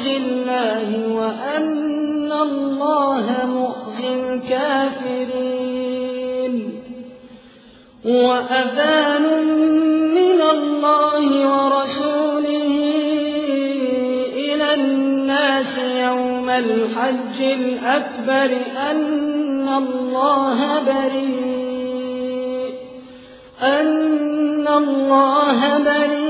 مُعْجِزِي اللَّهِ وَأَنَّ اللَّهَ مُخْزِي الْكَافِرِينَ. وَأَذَانٌ مِّنَ اللَّهِ وَرَسُولِهِ إِلَى النَّاسِ يَوْمَ الْحَجِّ الْأَكْبَرِ أَنَّ اللَّهَ بَرِيءٌ. أَنَّ اللَّهَ بَرِيءٌ.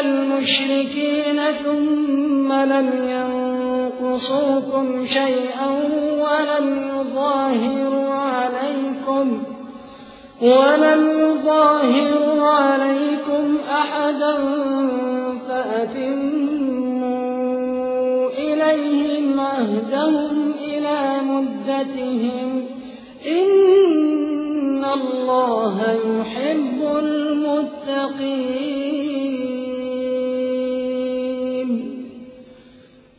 الْمُشْرِكِينَ ثُمَّ لَمْ يَنقُصُوكُمْ شَيْئًا وَلَمْ يُظَاهِرُوا عَلَيْكُمْ أَحَدًا فَأَتِمُّوا إِلَيْهِمْ عَهْدَهُمْ إِلَىٰ مُدَّتِهِمْ ۚ إِنَّ اللَّهَ يُحِبُّ الْمُتَّقِينَ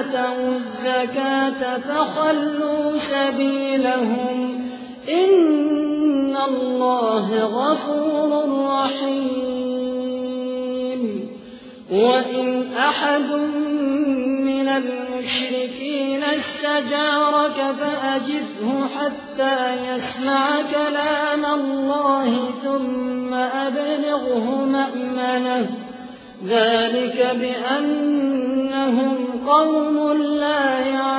الزَّكَاةَ فَخَلُّوا سَبِيلَهُمْ ۚ. إِنَّ اللَّهَ غَفُورٌ رَّحِيمٌ. وَإِنْ أَحَدٌ مِّنَ الْمُشْرِكِينَ اسْتَجَارَكَ فَأَجِرْهُ حَتَّىٰ يَسْمَعَ كَلَامَ اللَّهِ ثُمَّ أَبْلِغْهُ مَأْمَنَهُ ۚ. ذَٰلِكَ بِأَنَّهُمْ قوم لا يعلمون